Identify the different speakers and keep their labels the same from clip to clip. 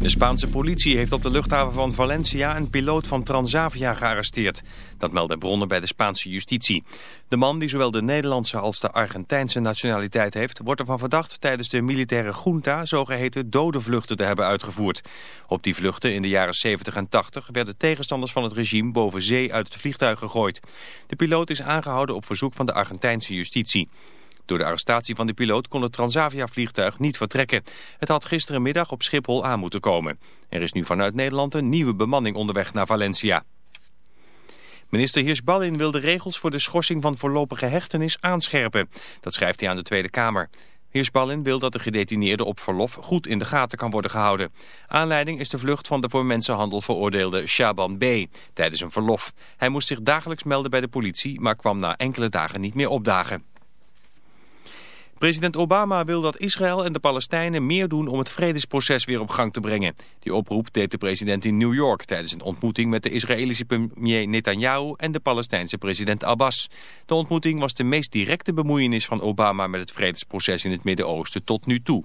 Speaker 1: De Spaanse politie heeft op de luchthaven van Valencia een piloot van Transavia gearresteerd. Dat melden bronnen bij de Spaanse justitie. De man, die zowel de Nederlandse als de Argentijnse nationaliteit heeft... wordt ervan verdacht tijdens de militaire junta zogeheten dode vluchten te hebben uitgevoerd. Op die vluchten in de jaren 70 en 80 werden tegenstanders van het regime boven zee uit het vliegtuig gegooid. De piloot is aangehouden op verzoek van de Argentijnse justitie. Door de arrestatie van de piloot kon het Transavia-vliegtuig niet vertrekken. Het had gisterenmiddag op Schiphol aan moeten komen. Er is nu vanuit Nederland een nieuwe bemanning onderweg naar Valencia. Minister Hirschballin wil de regels voor de schorsing van voorlopige hechtenis aanscherpen. Dat schrijft hij aan de Tweede Kamer. Hirschballin wil dat de gedetineerde op verlof goed in de gaten kan worden gehouden. Aanleiding is de vlucht van de voor mensenhandel veroordeelde Shaban B. tijdens een verlof. Hij moest zich dagelijks melden bij de politie, maar kwam na enkele dagen niet meer opdagen. President Obama wil dat Israël en de Palestijnen meer doen om het vredesproces weer op gang te brengen. Die oproep deed de president in New York tijdens een ontmoeting met de Israëlische premier Netanyahu en de Palestijnse president Abbas. De ontmoeting was de meest directe bemoeienis van Obama met het vredesproces in het Midden-Oosten tot nu toe.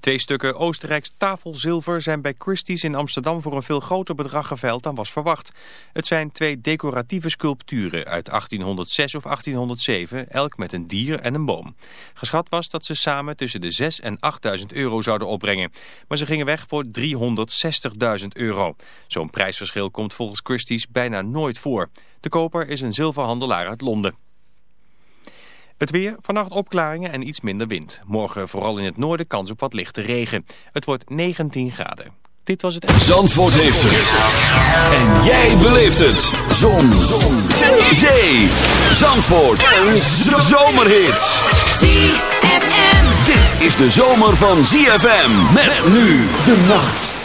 Speaker 1: Twee stukken Oostenrijks tafelzilver zijn bij Christie's in Amsterdam voor een veel groter bedrag geveild dan was verwacht. Het zijn twee decoratieve sculpturen uit 1806 of 1807, elk met een dier en een boom. Geschat was dat ze samen tussen de 6 en 8.000 euro zouden opbrengen. Maar ze gingen weg voor 360.000 euro. Zo'n prijsverschil komt volgens Christie's bijna nooit voor. De koper is een zilverhandelaar uit Londen. Het weer, vannacht opklaringen en iets minder wind. Morgen vooral in het noorden kans op wat lichte regen. Het wordt 19 graden. Dit was het...
Speaker 2: Zandvoort heeft het. En jij beleeft het. Zon. Zon. Zee. Zandvoort. Een zomerhit.
Speaker 3: ZFM.
Speaker 2: Dit is de zomer van ZFM. Met nu de nacht.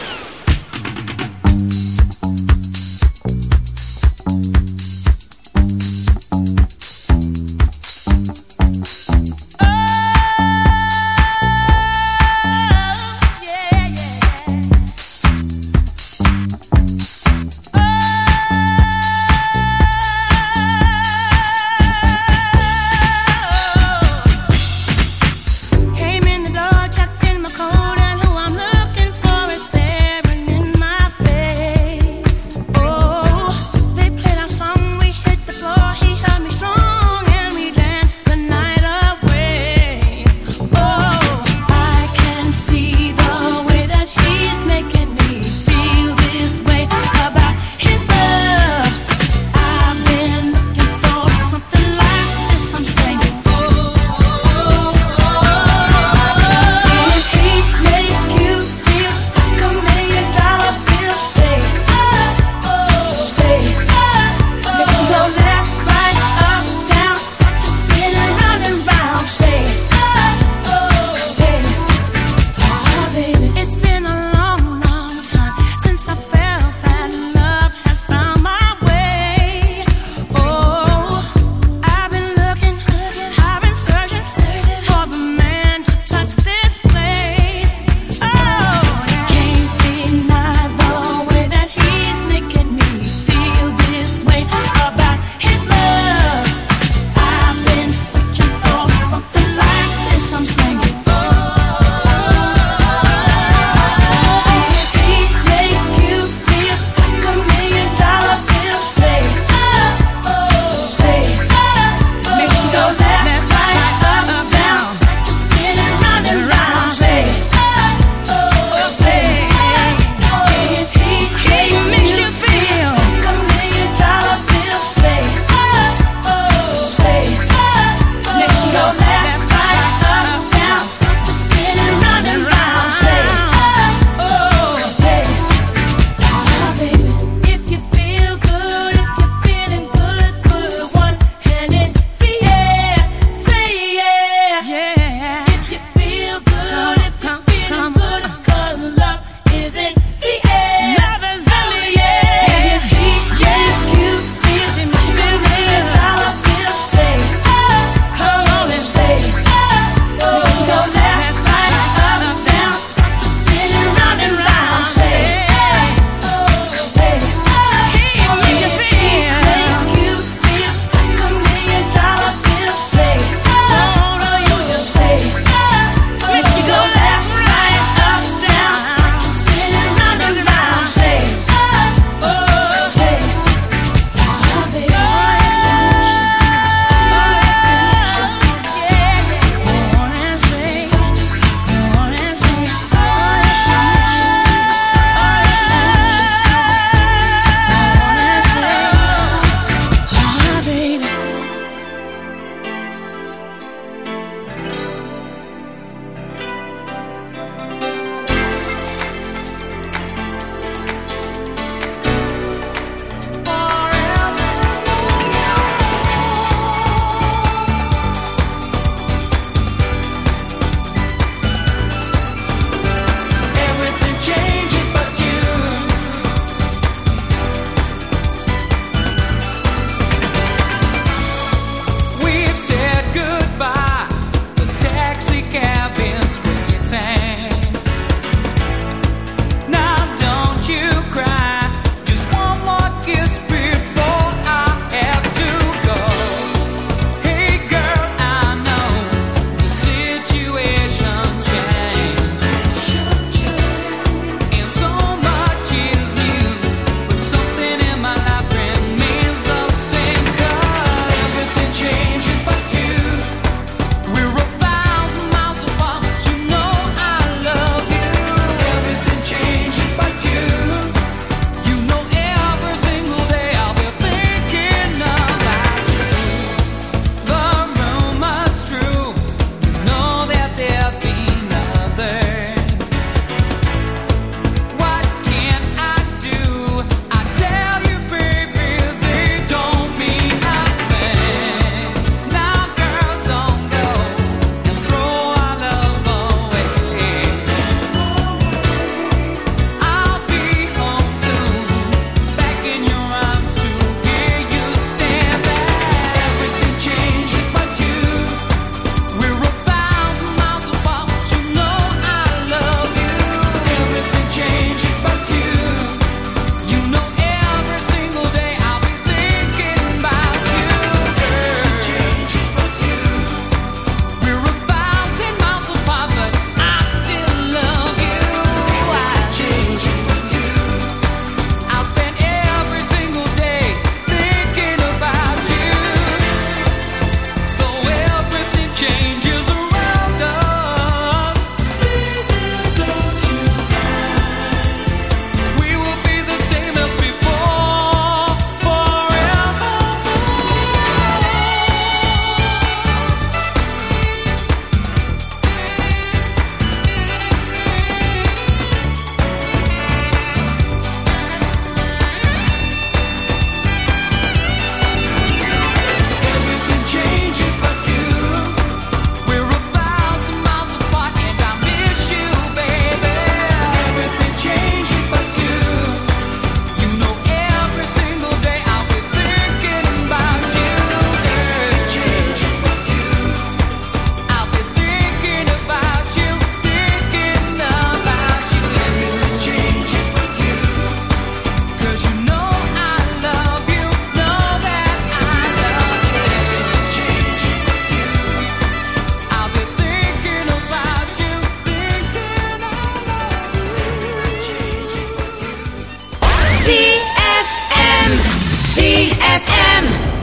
Speaker 4: ZFM.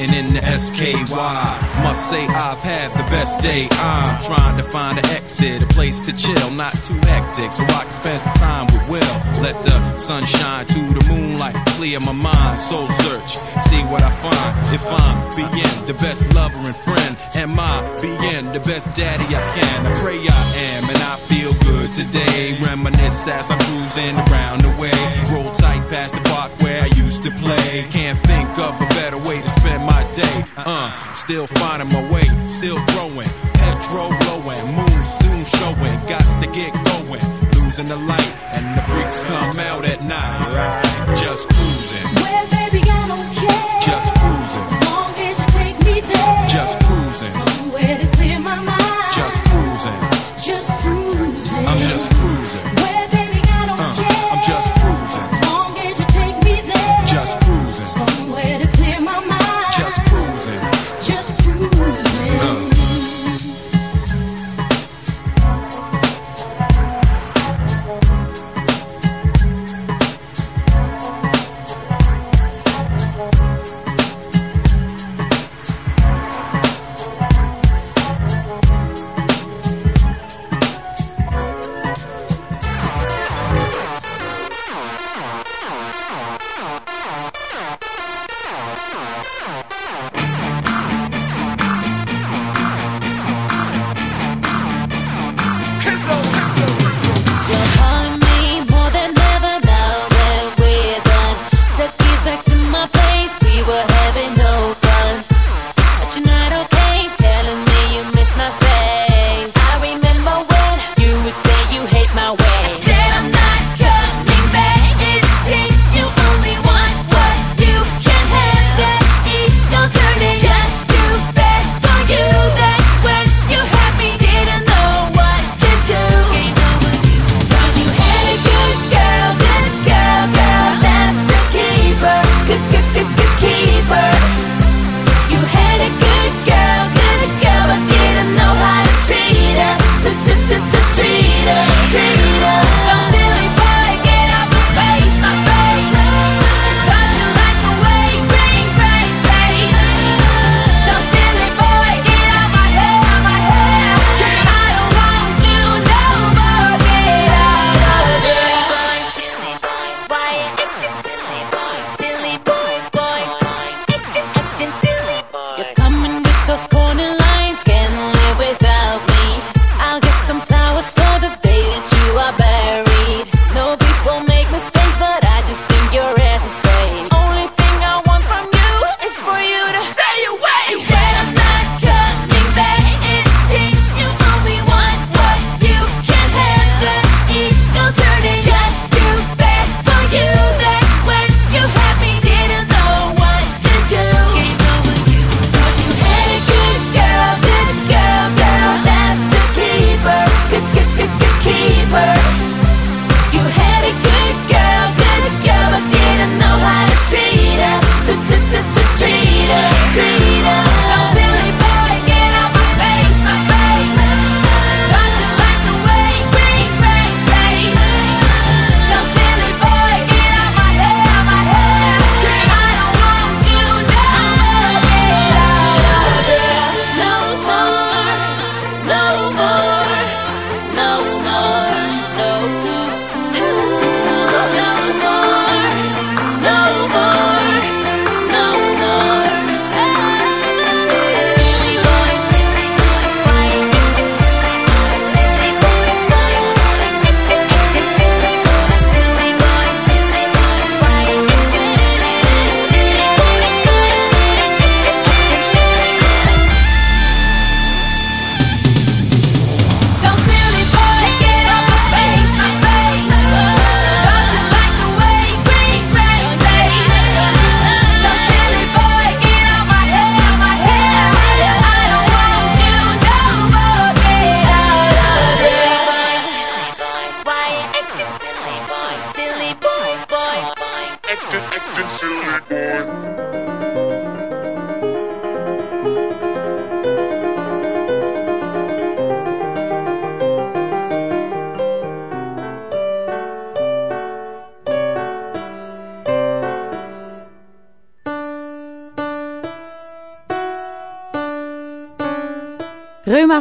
Speaker 4: Setting in the SKY. Must say I've had the best day. I'm trying to find an exit, a place to chill, not too hectic, so I can spend some time with Will. Let the sun shine to the moonlight, clear my mind, soul search, see what I find. If I'm being the best lover and friend, am I being the best daddy I can? I pray I am, and I feel good today. Reminisce as I'm cruising around the way. Roll tight past the park where I used to play. Can't think of a better way to spend my day. Uh, still finding my way, still growing. Petrol blowing, moon soon showing. Got to get going. Losing the light, and the freaks come out at night. Just cruising,
Speaker 5: Well, baby, I don't care.
Speaker 4: just cruising,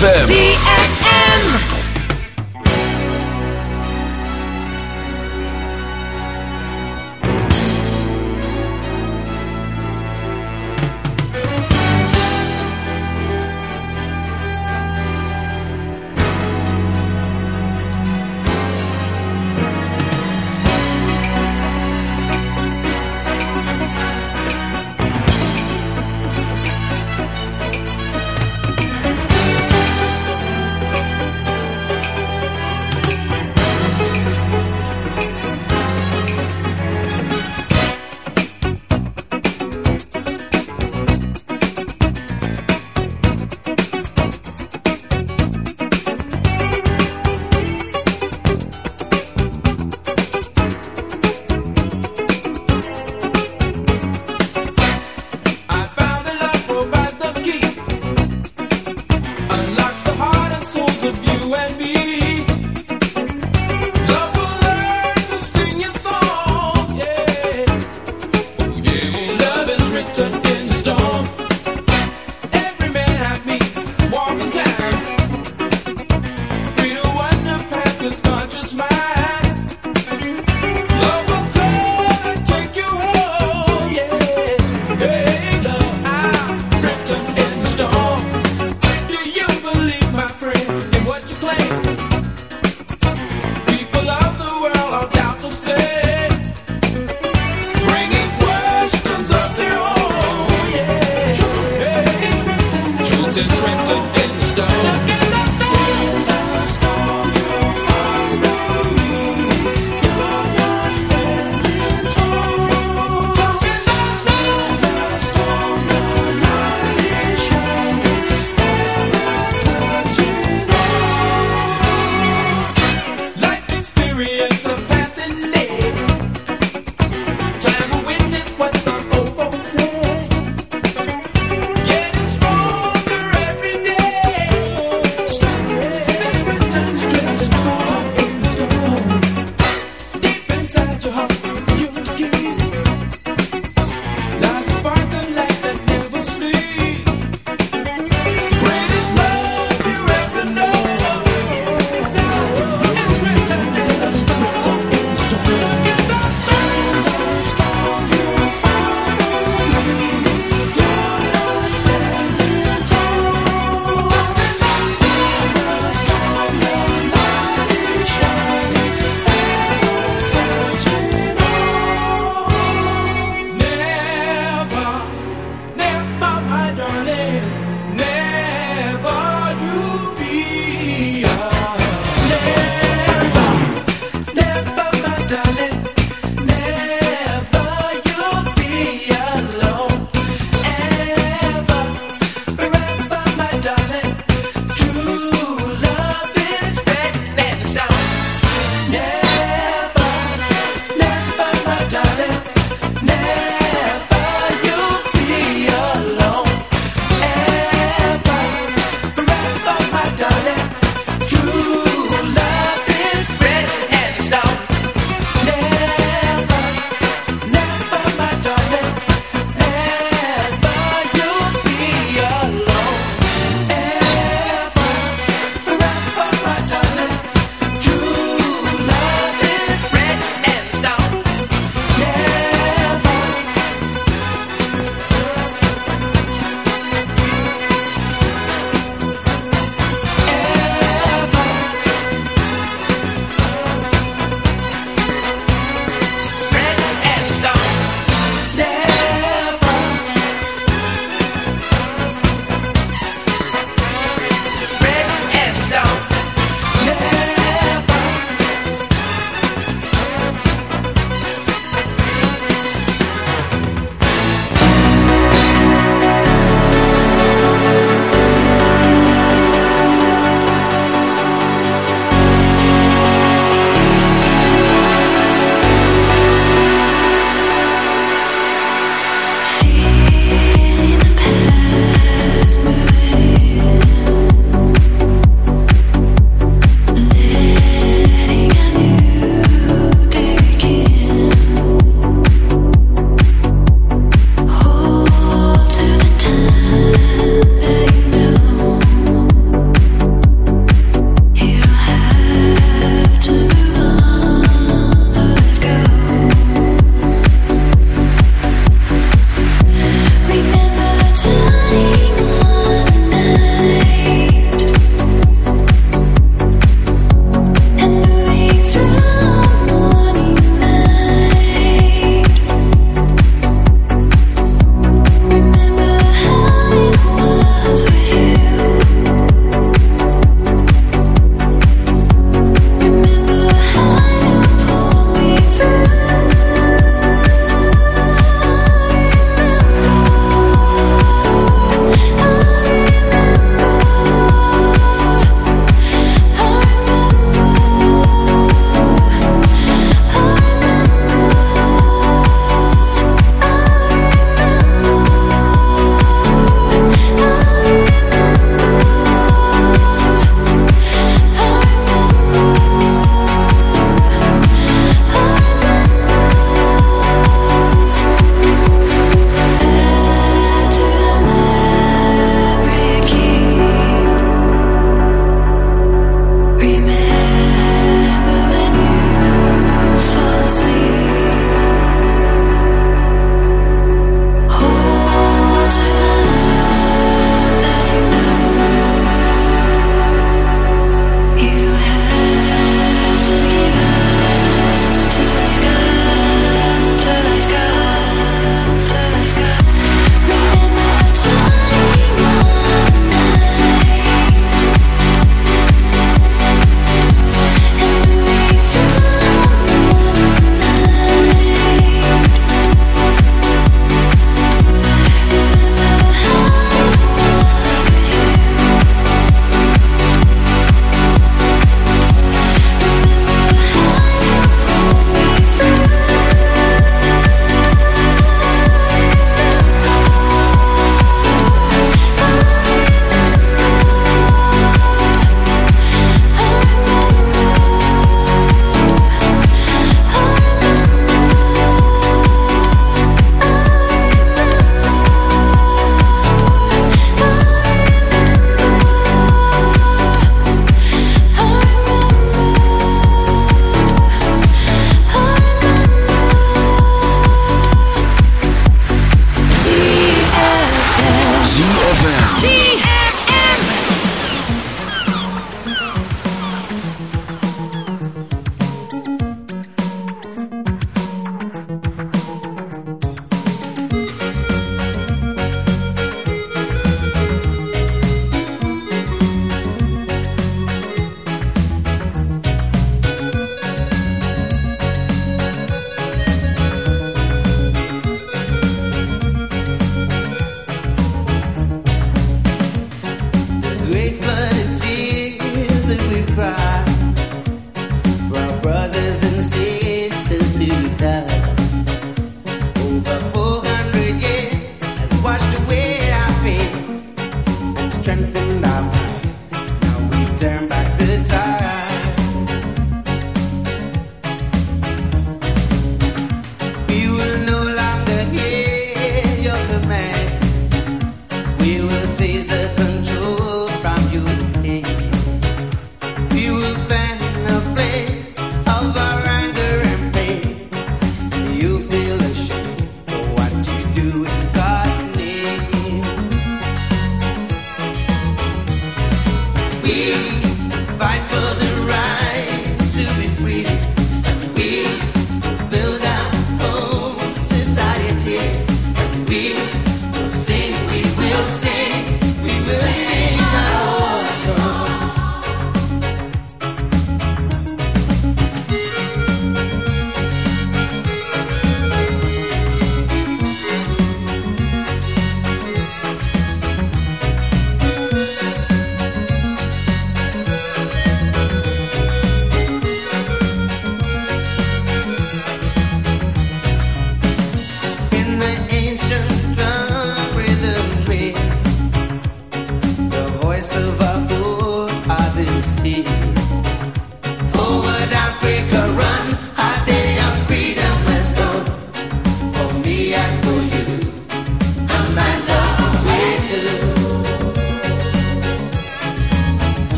Speaker 6: ZFM.